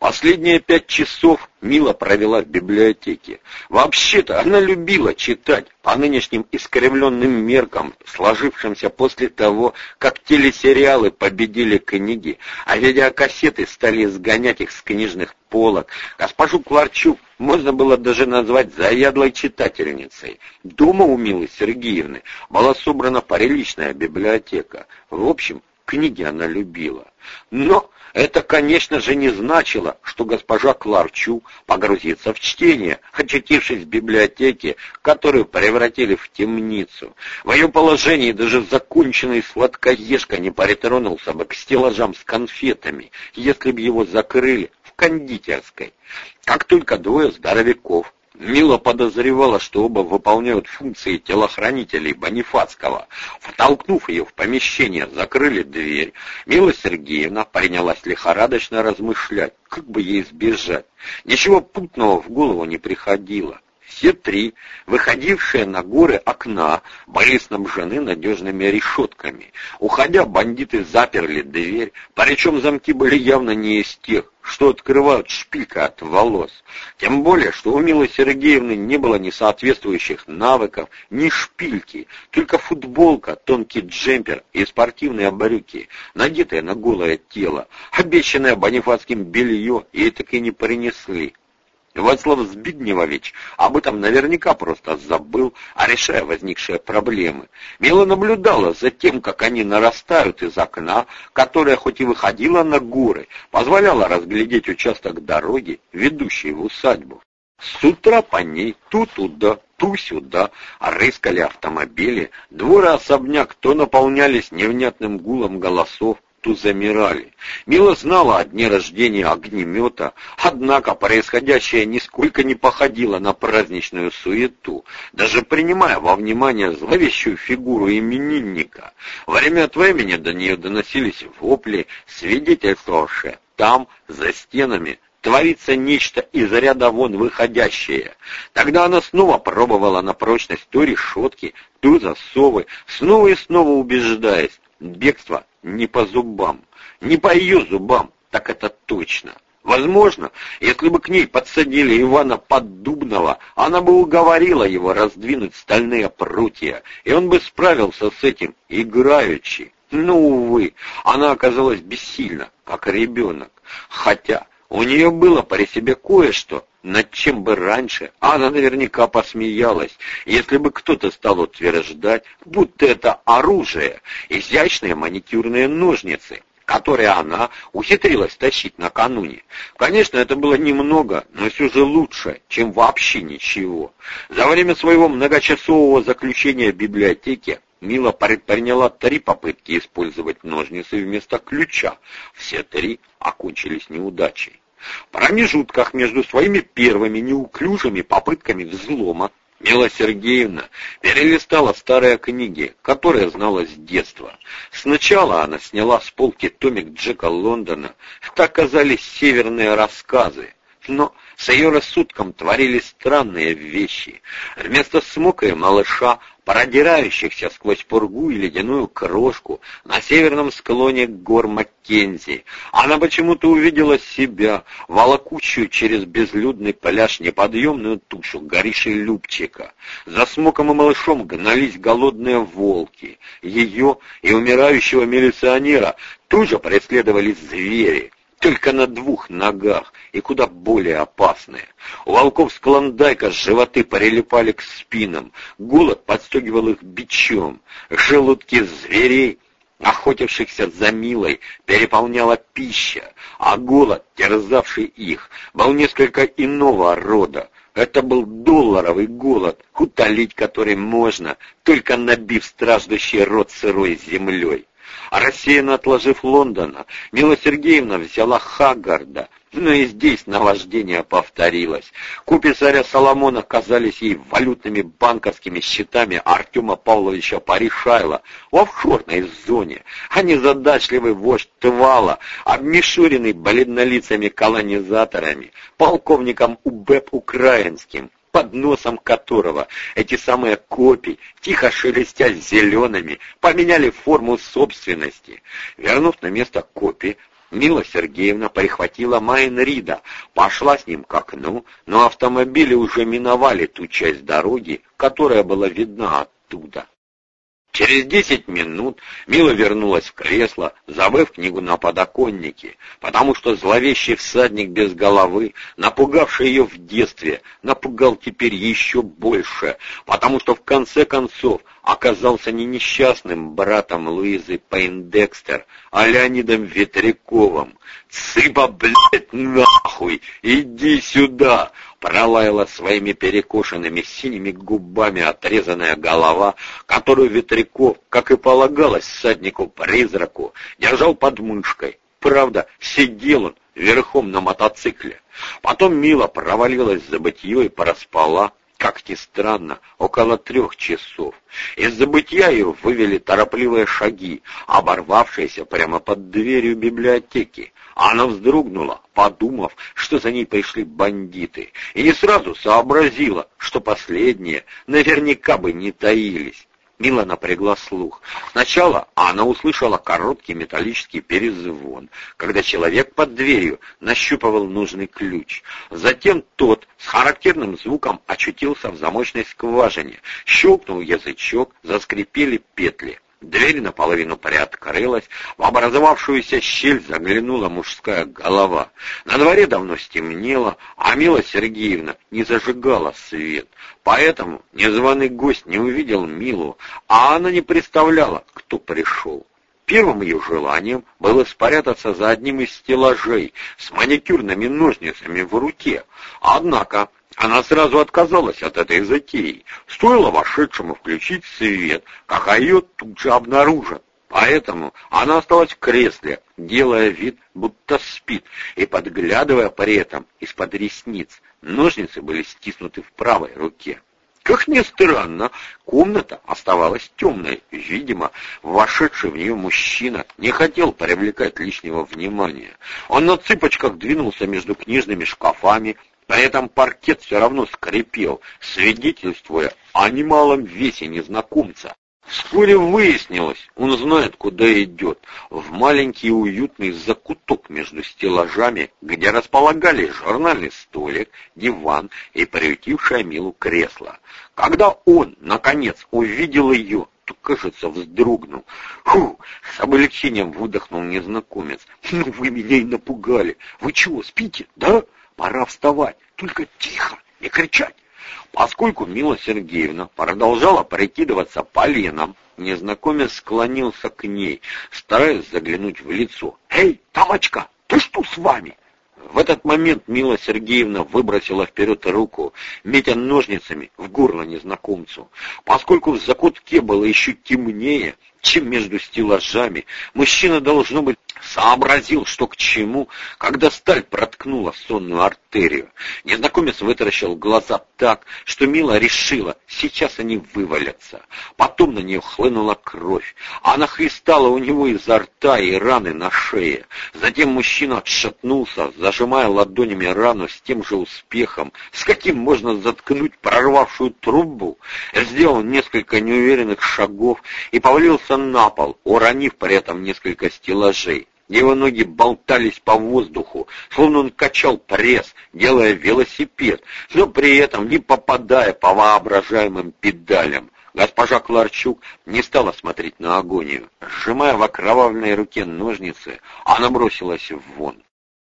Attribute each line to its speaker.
Speaker 1: Последние пять часов Мила провела в библиотеке. Вообще-то она любила читать по нынешним искривленным меркам, сложившимся после того, как телесериалы победили книги, а видеокассеты стали изгонять их с книжных полок. Госпожу Кларчук можно было даже назвать заядлой читательницей. Дома у Милы Сергеевны была собрана приличная библиотека. В общем, книги она любила. Но это, конечно же, не значило, что госпожа Кларчу погрузится в чтение, очутившись в библиотеке, которую превратили в темницу. В ее положении даже законченный сладкоежка не притронулся бы к стеллажам с конфетами, если бы его закрыли в кондитерской. Как только двое здоровяков Мила подозревала, что оба выполняют функции телохранителей Бонифацкого. Втолкнув ее в помещение, закрыли дверь. Мила Сергеевна принялась лихорадочно размышлять, как бы ей сбежать. Ничего путного в голову не приходило. Все три, выходившие на горы окна, были снабжены надежными решетками. Уходя, бандиты заперли дверь, причем замки были явно не из тех, что открывают шпилька от волос. Тем более, что у Милы Сергеевны не было ни соответствующих навыков, ни шпильки, только футболка, тонкий джемпер и спортивные брюки, надетые на голое тело. Обещанное Бонифацким белье ей так и не принесли. Вацлав Збигневович об этом наверняка просто забыл, а решая возникшие проблемы. Мила наблюдала за тем, как они нарастают из окна, которое хоть и выходило на горы, позволяло разглядеть участок дороги, ведущей в усадьбу. С утра по ней ту туда, ту сюда рыскали автомобили, дворы особняк то наполнялись невнятным гулом голосов, то замирали. Мила знала о дне рождения огнемета, однако происходящее нисколько не походило на праздничную суету, даже принимая во внимание зловещую фигуру именинника. Время от времени до нее доносились вопли, свидетельствовавшие там, за стенами, творится нечто из ряда вон выходящее. Тогда она снова пробовала на прочность то решетки, то засовы, снова и снова убеждаясь, бегство не по зубам. Не по ее зубам, так это точно. Возможно, если бы к ней подсадили Ивана Поддубного, она бы уговорила его раздвинуть стальные прутья, и он бы справился с этим играючи. Но, увы, она оказалась бессильна, как ребенок. Хотя у нее было при себе кое-что, над чем бы раньше она наверняка посмеялась, если бы кто-то стал утверждать, будто это оружие, изящные маникюрные ножницы, которые она ухитрилась тащить накануне. Конечно, это было немного, но все же лучше, чем вообще ничего. За время своего многочасового заключения в библиотеке Мила предприняла три попытки использовать ножницы вместо ключа. Все три окончились неудачей. В промежутках между своими первыми неуклюжими попытками взлома Мила Сергеевна перелистала старые книги, которые знала с детства. Сначала она сняла с полки томик Джека Лондона. Это оказались северные рассказы. Но с ее рассудком творились странные вещи. Вместо смока и малыша продирающихся сквозь пургу и ледяную крошку на северном склоне гор Маккензи. Она почему-то увидела себя, волокучую через безлюдный пляж неподъемную тушу гориши Любчика. За смоком и малышом гнались голодные волки. Ее и умирающего милиционера тоже преследовали звери только на двух ногах и куда более опасные. У волков с клондайка животы прилипали к спинам, голод подстегивал их бичом, желудки зверей охотившихся за Милой, переполняла пища, а голод, терзавший их, был несколько иного рода. Это был долларовый голод, утолить который можно, только набив страждущий рот сырой землей. А рассеянно отложив Лондона, Мила Сергеевна взяла Хаггарда, но и здесь наваждение повторилось. Купи царя Соломона казались ей валютными банковскими счетами Артема Павловича Паришайла. В офшорной зоне, а незадачливый вождь Тывала, обмешуренный бледнолицами колонизаторами, полковником УБЭП украинским, под носом которого эти самые копии, тихо шелестя зелеными, поменяли форму собственности. Вернув на место копии, Мила Сергеевна прихватила Майнрида, пошла с ним к окну, но автомобили уже миновали ту часть дороги, которая была видна оттуда. Через десять минут Мила вернулась в кресло, забыв книгу на подоконнике, потому что зловещий всадник без головы, напугавший ее в детстве, напугал теперь еще больше, потому что в конце концов оказался не несчастным братом Луизы Пейндекстер, а Леонидом Ветряковым. «Цыба, блядь, нахуй! Иди сюда!» Пролаяла своими перекошенными синими губами отрезанная голова, которую Ветряков, как и полагалось всаднику-призраку, держал под мышкой. Правда, сидел он верхом на мотоцикле. Потом Мила провалилась в забытье и проспала, как ни странно, около трех часов. Из забытья ее вывели торопливые шаги, оборвавшиеся прямо под дверью библиотеки. Она вздрогнула, подумав, что за ней пришли бандиты, и не сразу сообразила, что последние наверняка бы не таились. Мила напрягла слух. Сначала она услышала короткий металлический перезвон, когда человек под дверью нащупывал нужный ключ. Затем тот с характерным звуком очутился в замочной скважине. Щелкнул язычок, заскрипели петли. Дверь наполовину приоткрылась, в образовавшуюся щель заглянула мужская голова. На дворе давно стемнело, а Мила Сергеевна не зажигала свет. Поэтому незваный гость не увидел Милу, а она не представляла, кто пришел. Первым ее желанием было спрятаться за одним из стеллажей с маникюрными ножницами в руке. Однако она сразу отказалась от этой затеи. Стоило вошедшему включить свет, как ее тут же обнаружат. Поэтому она осталась в кресле, делая вид, будто спит, и подглядывая при этом из-под ресниц. Ножницы были стиснуты в правой руке. Как ни странно, комната оставалась темной. Видимо, вошедший в нее мужчина не хотел привлекать лишнего внимания. Он на цыпочках двинулся между книжными шкафами, при этом паркет все равно скрипел, свидетельствуя о немалом весе незнакомца. Вскоре выяснилось, он знает, куда идет, в маленький уютный закуток между стеллажами, где располагались журнальный столик, диван и приютившее Милу кресло. Когда он, наконец, увидел ее, то, кажется, вздрогнул. Фу, с облегчением выдохнул незнакомец. Ну, вы меня и напугали. Вы чего, спите, да? Пора вставать, только тихо, не кричать. Поскольку Мила Сергеевна продолжала прикидываться поленом, незнакомец склонился к ней, стараясь заглянуть в лицо. «Эй, тамочка, ты что с вами?» В этот момент Мила Сергеевна выбросила вперед руку, метя ножницами в горло незнакомцу. Поскольку в закутке было еще темнее, чем между стеллажами, мужчина, должно быть, сообразил, что к чему, когда сталь проткнула сонную артерию. Незнакомец вытаращил глаза так, что Мила решила, сейчас они вывалятся. Потом на нее хлынула кровь. Она хлестала у него изо рта и раны на шее. Затем мужчина отшатнулся, зажимая ладонями рану с тем же успехом, с каким можно заткнуть прорвавшую трубу. Сделал несколько неуверенных шагов и повалился на пол, уронив при этом несколько стеллажей. Его ноги болтались по воздуху, словно он качал пресс, делая велосипед, но при этом не попадая по воображаемым педалям. Госпожа Кларчук не стала смотреть на агонию. Сжимая в окровавленной руке ножницы, она бросилась вон.